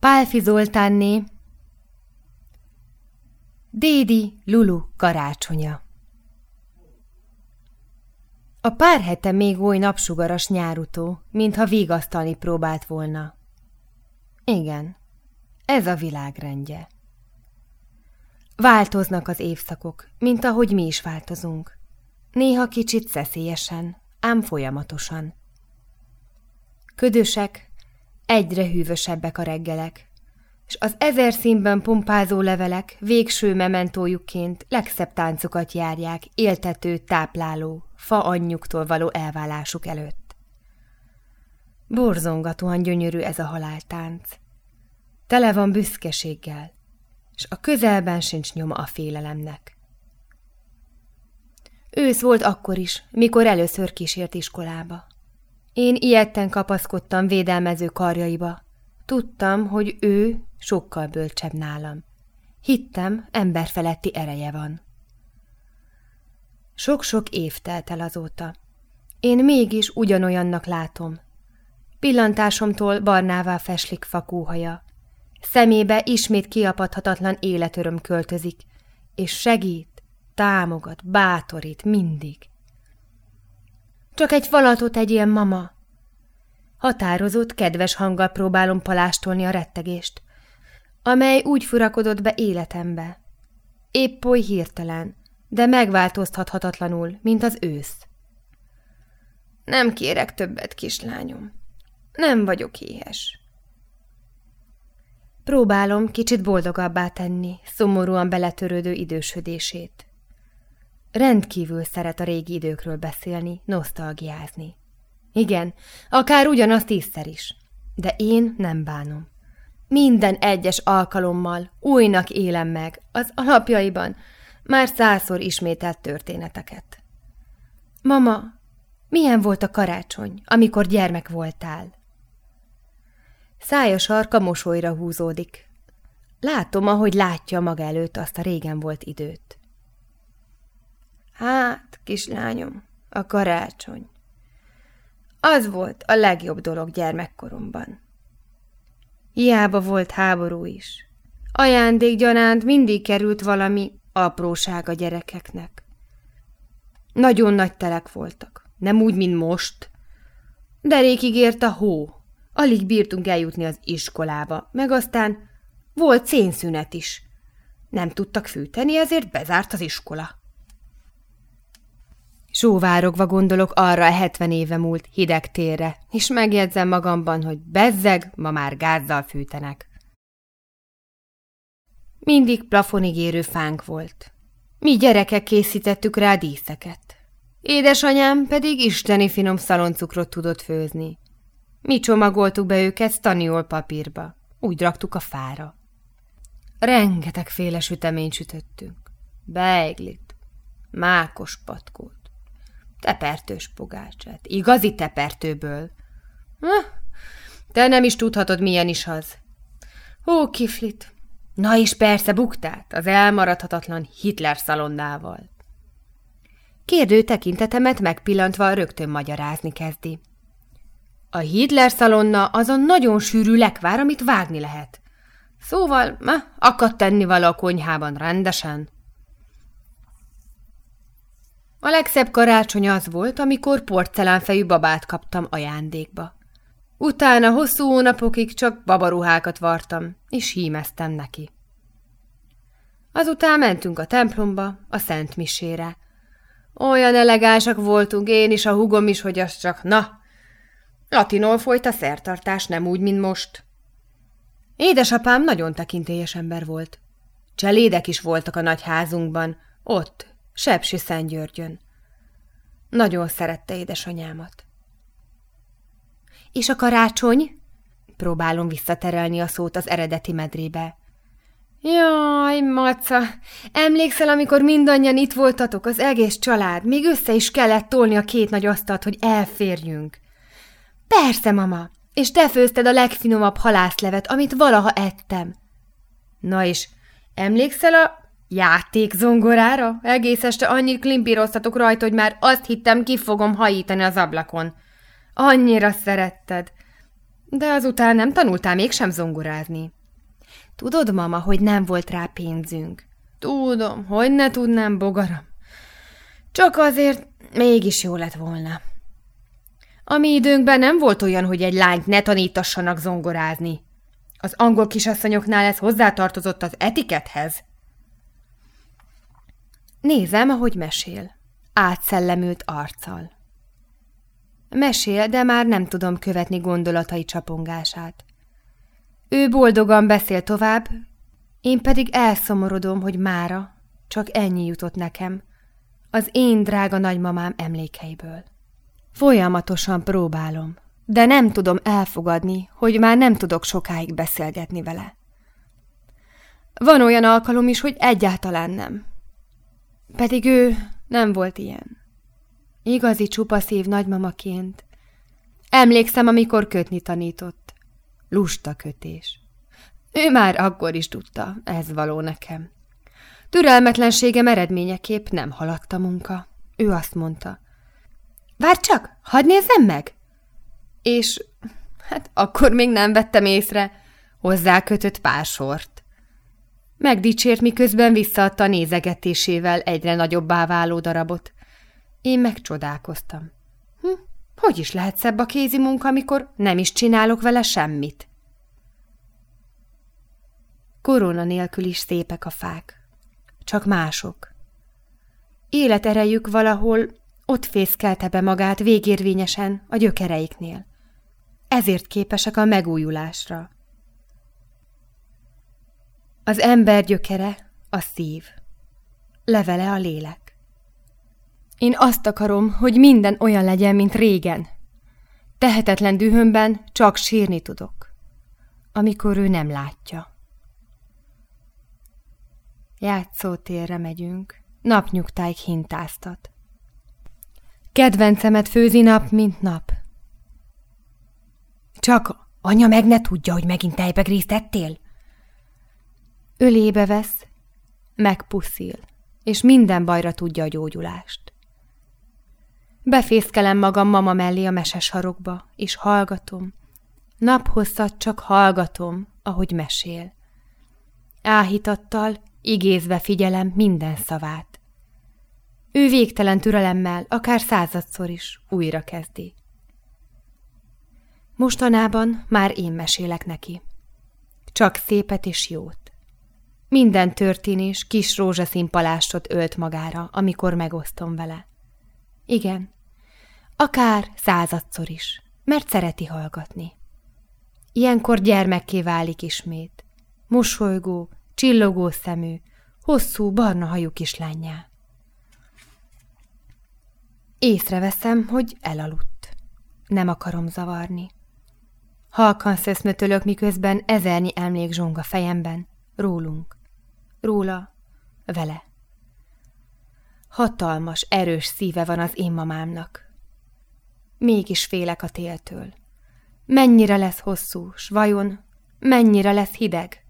Pálfi Zoltánné, Dédi Lulu karácsonya. A pár hete még oly napsugaras nyárutó, mintha vigasztalni próbált volna. Igen, ez a világrendje. Változnak az évszakok, mint ahogy mi is változunk. Néha kicsit szeszélyesen, ám folyamatosan. Ködösek, egyre hűvösebbek a reggelek, és az ezer színben pompázó levelek végső mementójukként legszebb táncokat járják éltető, tápláló, fa anyjuktól való elválásuk előtt. Borzongatóan gyönyörű ez a haláltánc. Tele van büszkeséggel, és a közelben sincs nyoma a félelemnek. Ősz volt akkor is, mikor először kísért iskolába. Én ilyetten kapaszkodtam védelmező karjaiba. Tudtam, hogy ő sokkal bölcsebb nálam. Hittem, emberfeletti ereje van. Sok-sok év telt el azóta. Én mégis ugyanolyannak látom. Pillantásomtól barnává feslik fakúhaja. Szemébe ismét kiapadhatatlan életöröm költözik, és segít, támogat, bátorít mindig. Csak egy falatot ilyen mama. Határozott, kedves hanggal próbálom palástolni a rettegést, amely úgy furakodott be életembe. Épp oly hirtelen, de megváltoztathatatlanul, mint az ősz. Nem kérek többet, kislányom. Nem vagyok éhes. Próbálom kicsit boldogabbá tenni, szomorúan beletörődő idősödését. Rendkívül szeret a régi időkről beszélni, nosztalgiázni. Igen, akár ugyanaz tízszer is. De én nem bánom. Minden egyes alkalommal újnak élem meg az alapjaiban már százszor ismételt történeteket. Mama, milyen volt a karácsony, amikor gyermek voltál? Szája sarka mosolyra húzódik. Látom, ahogy látja maga előtt azt a régen volt időt. Hát, kislányom, a karácsony. Az volt a legjobb dolog gyermekkoromban. Hiába volt háború is. Ajándékgyanánt mindig került valami apróság a gyerekeknek. Nagyon nagy telek voltak, nem úgy, mint most. Derékig ért a hó, alig bírtunk eljutni az iskolába, meg aztán volt szénszünet is. Nem tudtak fűteni, ezért bezárt az iskola. Sóvárogva gondolok arra a hetven éve múlt hideg térre, és megjegyzem magamban, hogy bezzeg, ma már gázzal fűtenek. Mindig plafonig érő fánk volt. Mi gyerekek készítettük rá díszeket. Édesanyám pedig isteni finom szaloncukrot tudott főzni. Mi csomagoltuk be őket staniol papírba. Úgy raktuk a fára. Rengeteg süteményt sütöttünk. Beiglit, mákos patkót, tepertős pogácsát, igazi tepertőből. Ha, te nem is tudhatod, milyen is az. Ó, kiflit, Na és persze buktát, az elmaradhatatlan Hitler szalonnával. Kérdő tekintetemet megpillantva rögtön magyarázni kezdi. A Hitler szalonna az a nagyon sűrű lekvár, amit vágni lehet. Szóval, ma, akadt tenni vala a konyhában rendesen. A legszebb karácsony az volt, amikor porcelánfejű babát kaptam ajándékba. Utána hosszú hónapokig csak babaruhákat vartam, és hímeztem neki. Azután mentünk a templomba, a Szent Misére. Olyan elegánsak voltunk, én is, a hugom is, hogy az csak, na, latinol folyt a szertartás, nem úgy, mint most. Édesapám nagyon tekintélyes ember volt. Cselédek is voltak a nagy házunkban, ott, Sepsi Szentgyörgyön. Nagyon szerette édesanyámat. És a karácsony? Próbálom visszaterelni a szót az eredeti medrébe. Jaj, maca, emlékszel, amikor mindannyian itt voltatok, az egész család, még össze is kellett tolni a két nagy asztalt, hogy elférjünk. Persze, mama, és te főzted a legfinomabb halászlevet, amit valaha ettem. Na és emlékszel a játék zongorára? Egész este annyit klimpíroztatok rajta, hogy már azt hittem, ki fogom hajítani az ablakon. Annyira szeretted. De azután nem tanultál mégsem zongorázni. Tudod, mama, hogy nem volt rá pénzünk. Tudom, hogy ne tudnám, bogaram. Csak azért mégis jó lett volna. A mi időnkben nem volt olyan, hogy egy lányt ne tanítassanak zongorázni. Az angol kisasszonyoknál ez hozzátartozott az etikethez. Nézem, ahogy mesél. Átszellemült arccal. Mesél, de már nem tudom követni gondolatai csapongását. Ő boldogan beszél tovább, én pedig elszomorodom, hogy mára csak ennyi jutott nekem, az én drága nagymamám emlékeiből. Folyamatosan próbálom, de nem tudom elfogadni, hogy már nem tudok sokáig beszélgetni vele. Van olyan alkalom is, hogy egyáltalán nem. Pedig ő nem volt ilyen. Igazi csupaszív nagymamaként. Emlékszem, amikor kötni tanított. Lusta kötés. Ő már akkor is tudta, ez való nekem. Türelmetlenségem eredményeképp nem haladt a munka. Ő azt mondta. Várj csak, hadd nézzem meg! És hát akkor még nem vettem észre, hozzá kötött pár sort. Megdicsért, miközben visszaadta nézegetésével egyre nagyobbá váló darabot. Én megcsodálkoztam. Hm, hogy is lehet szebb a kézi munka, amikor nem is csinálok vele semmit? Korona nélkül is szépek a fák. Csak mások. Életerejük valahol ott fészkelte be magát végérvényesen a gyökereiknél. Ezért képesek a megújulásra. Az ember gyökere a szív, levele a lélek. Én azt akarom, hogy minden olyan legyen, mint régen. Tehetetlen dühömben csak sírni tudok, amikor ő nem látja. Játszótérre megyünk, napnyugtáig hintáztat. Kedvencemet főzi nap, mint nap. Csak anya meg ne tudja, hogy megint tettél? Ölébe vesz, megpuszil, és minden bajra tudja a gyógyulást. Befészkelem magam mama mellé a meses sarokba, és hallgatom. Naphosszat csak hallgatom, ahogy mesél. Áhítattal, igézve figyelem minden szavát. Ő végtelen türelemmel, akár századszor is újra kezdi. Mostanában már én mesélek neki. Csak szépet és jót. Minden történés kis rózsaszín palástot ölt magára, amikor megosztom vele. Igen, akár századszor is, mert szereti hallgatni. Ilyenkor gyermekké válik ismét, mosolygó, csillogó szemű, hosszú, barna hajú kislányjá. Észreveszem, hogy elaludt. Nem akarom zavarni. Halkan szeszmötölök, miközben ezernyi emlék zsong a fejemben, rólunk róla, vele. Hatalmas, erős szíve van az én mamámnak. Mégis félek a téltől. Mennyire lesz hosszú, s vajon mennyire lesz hideg?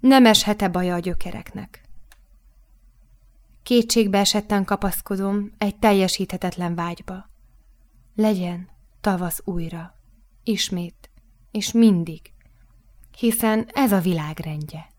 Nem eshet-e baja a gyökereknek? Kétségbe esetten kapaszkodom egy teljesíthetetlen vágyba. Legyen tavasz újra, ismét, és mindig, hiszen ez a világ rendje.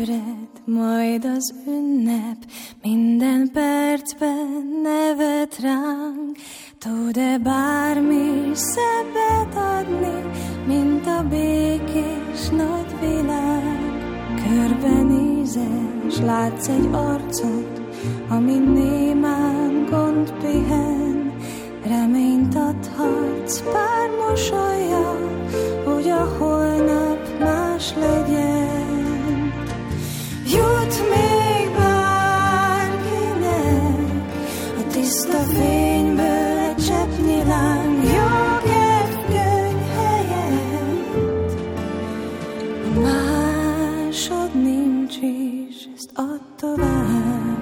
Ébred majd az ünnep, minden percben nevet ránk. Tud-e bármi szebbet adni, mint a békés nagy világ? Körbenézel, s látsz egy arcot, ami némán Másod nincs is, ezt add tovább.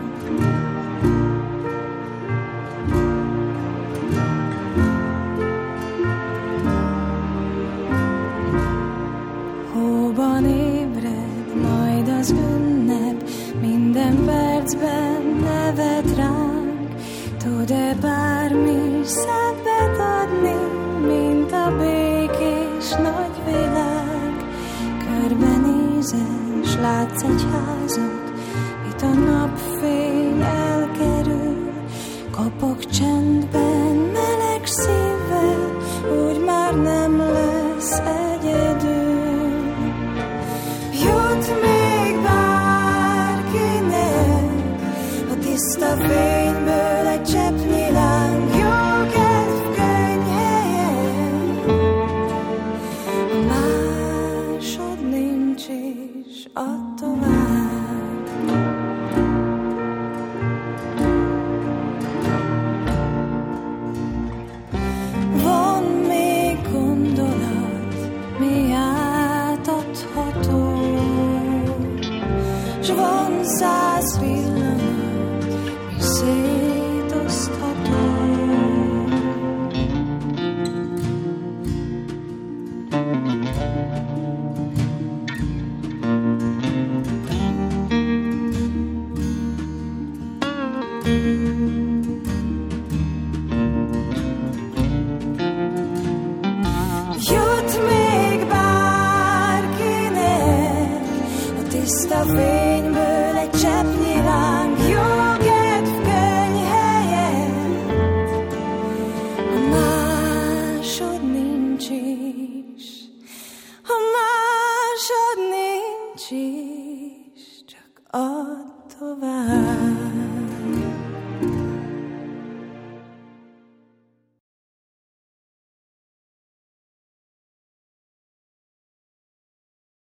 Hóban ébred az ünnep, minden percben nevet ránk. Tud-e bármi szebbet adni, mint a békés nagy s látsz egy házat, itt a napfény